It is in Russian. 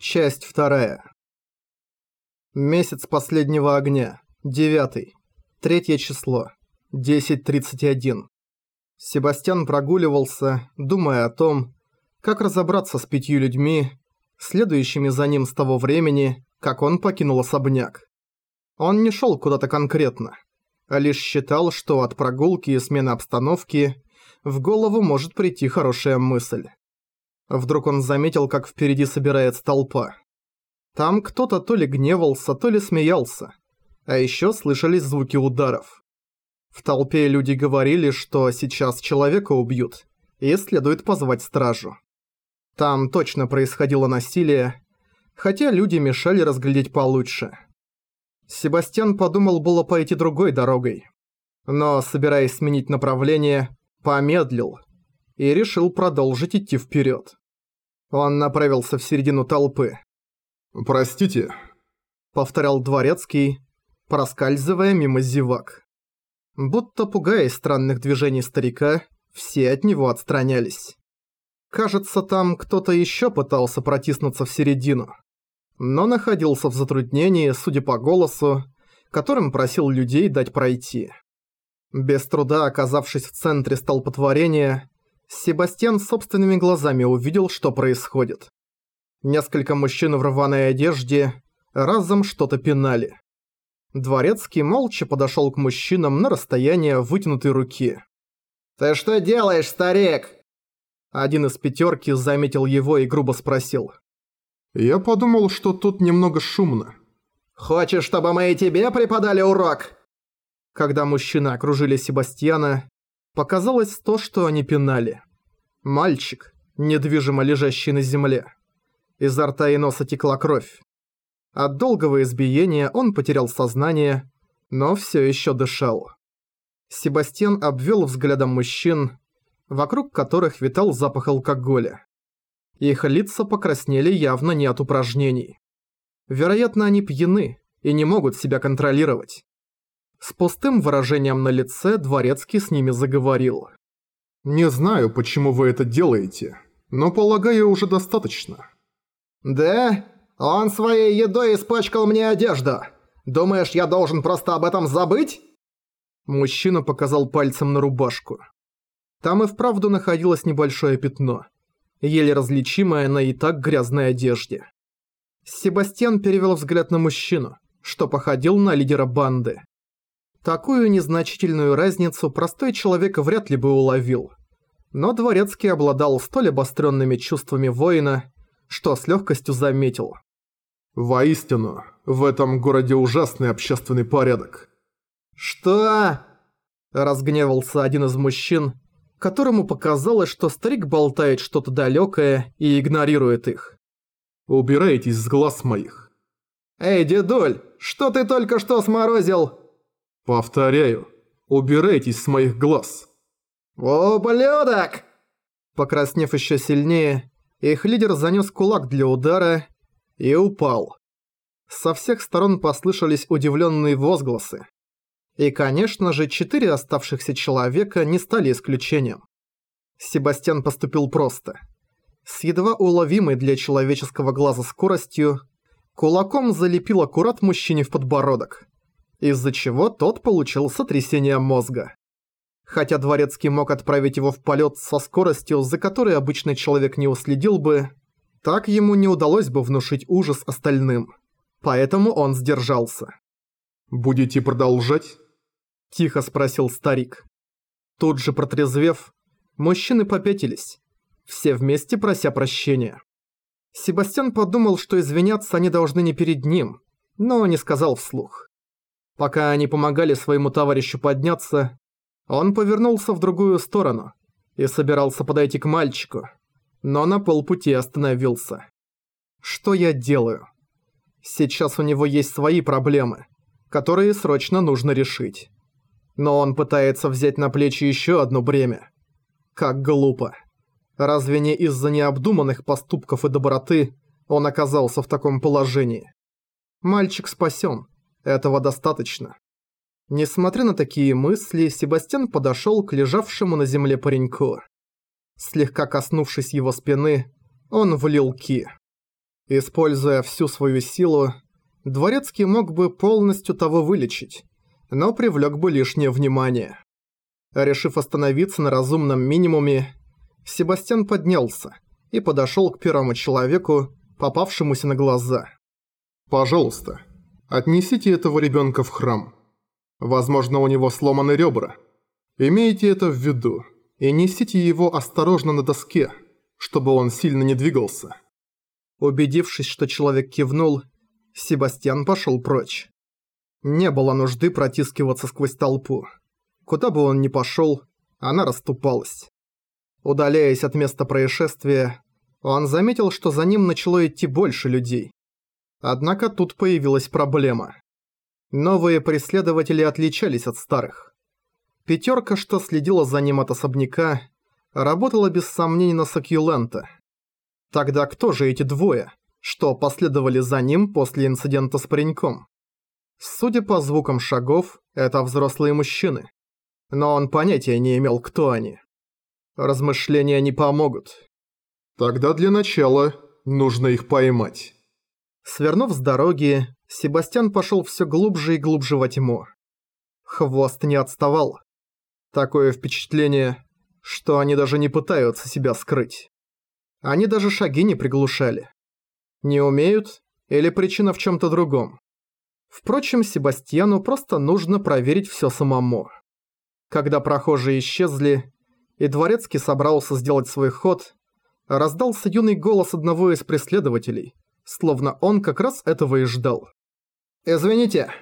Часть вторая. Месяц последнего огня. Девятый. Третье число. 10.31. Себастьян прогуливался, думая о том, как разобраться с пятью людьми, следующими за ним с того времени, как он покинул особняк. Он не шел куда-то конкретно, а лишь считал, что от прогулки и смены обстановки в голову может прийти хорошая мысль. Вдруг он заметил, как впереди собирается толпа. Там кто-то то ли гневался, то ли смеялся. А еще слышались звуки ударов. В толпе люди говорили, что сейчас человека убьют, и следует позвать стражу. Там точно происходило насилие, хотя люди мешали разглядеть получше. Себастьян подумал было пойти другой дорогой, но, собираясь сменить направление, помедлил и решил продолжить идти вперед. Он направился в середину толпы. «Простите», — повторял дворецкий, проскальзывая мимо зевак. Будто пугаясь странных движений старика, все от него отстранялись. Кажется, там кто-то еще пытался протиснуться в середину, но находился в затруднении, судя по голосу, которым просил людей дать пройти. Без труда оказавшись в центре столпотворения, Себастьян собственными глазами увидел, что происходит. Несколько мужчин в рваной одежде разом что-то пинали. Дворецкий молча подошёл к мужчинам на расстояние вытянутой руки. «Ты что делаешь, старик?» Один из пятерки заметил его и грубо спросил. «Я подумал, что тут немного шумно». «Хочешь, чтобы мы и тебе преподали урок?» Когда мужчины окружили Себастьяна, Показалось то, что они пинали. Мальчик, недвижимо лежащий на земле. Изо рта и носа текла кровь. От долгого избиения он потерял сознание, но все еще дышал. Себастьян обвел взглядом мужчин, вокруг которых витал запах алкоголя. Их лица покраснели явно не от упражнений. Вероятно, они пьяны и не могут себя контролировать. С пустым выражением на лице Дворецкий с ними заговорил. «Не знаю, почему вы это делаете, но, полагаю, уже достаточно». «Да? Он своей едой испачкал мне одежду. Думаешь, я должен просто об этом забыть?» Мужчина показал пальцем на рубашку. Там и вправду находилось небольшое пятно, еле различимое на и так грязной одежде. Себастьян перевел взгляд на мужчину, что походил на лидера банды. Такую незначительную разницу простой человек вряд ли бы уловил. Но Дворецкий обладал столь обостренными чувствами воина, что с легкостью заметил. «Воистину, в этом городе ужасный общественный порядок». «Что?» – разгневался один из мужчин, которому показалось, что старик болтает что-то далекое и игнорирует их. «Убирайтесь с глаз моих». «Эй, дедуль, что ты только что сморозил?» «Повторяю, убирайтесь с моих глаз!» «Ублюдок!» Покраснев еще сильнее, их лидер занес кулак для удара и упал. Со всех сторон послышались удивленные возгласы. И, конечно же, четыре оставшихся человека не стали исключением. Себастьян поступил просто. С едва уловимой для человеческого глаза скоростью, кулаком залепил аккурат мужчине в подбородок из-за чего тот получил сотрясение мозга. Хотя Дворецкий мог отправить его в полет со скоростью, за которой обычный человек не уследил бы, так ему не удалось бы внушить ужас остальным. Поэтому он сдержался. «Будете продолжать?» – тихо спросил старик. Тут же протрезвев, мужчины попятились, все вместе прося прощения. Себастьян подумал, что извиняться они должны не перед ним, но не сказал вслух. Пока они помогали своему товарищу подняться, он повернулся в другую сторону и собирался подойти к мальчику, но на полпути остановился. Что я делаю? Сейчас у него есть свои проблемы, которые срочно нужно решить. Но он пытается взять на плечи еще одно бремя. Как глупо. Разве не из-за необдуманных поступков и доброты он оказался в таком положении? Мальчик спасен, этого достаточно. Несмотря на такие мысли, Себастьян подошёл к лежавшему на земле пареньку. Слегка коснувшись его спины, он влил ки. Используя всю свою силу, Дворецкий мог бы полностью того вылечить, но привлек бы лишнее внимание. Решив остановиться на разумном минимуме, Себастьян поднялся и подошел к первому человеку, попавшемуся на глаза. «Пожалуйста, отнесите этого ребенка в храм. Возможно, у него сломаны ребра. Имейте это в виду и несите его осторожно на доске, чтобы он сильно не двигался». Убедившись, что человек кивнул, Себастьян пошел прочь. Не было нужды протискиваться сквозь толпу. Куда бы он ни пошел, она расступалась. Удаляясь от места происшествия, он заметил, что за ним начало идти больше людей. Однако тут появилась проблема. Новые преследователи отличались от старых. Пятерка, что следила за ним от особняка, работала без сомнений на Сакьюлента. Тогда кто же эти двое, что последовали за ним после инцидента с пареньком? Судя по звукам шагов, это взрослые мужчины. Но он понятия не имел, кто они. Размышления не помогут. Тогда для начала нужно их поймать. Свернув с дороги, Себастьян пошел все глубже и глубже во тьму. Хвост не отставал. Такое впечатление, что они даже не пытаются себя скрыть. Они даже шаги не приглушали. Не умеют или причина в чем-то другом. Впрочем, Себастьяну просто нужно проверить все самому. Когда прохожие исчезли, и Дворецкий собрался сделать свой ход, раздался юный голос одного из преследователей, словно он как раз этого и ждал. «Извините,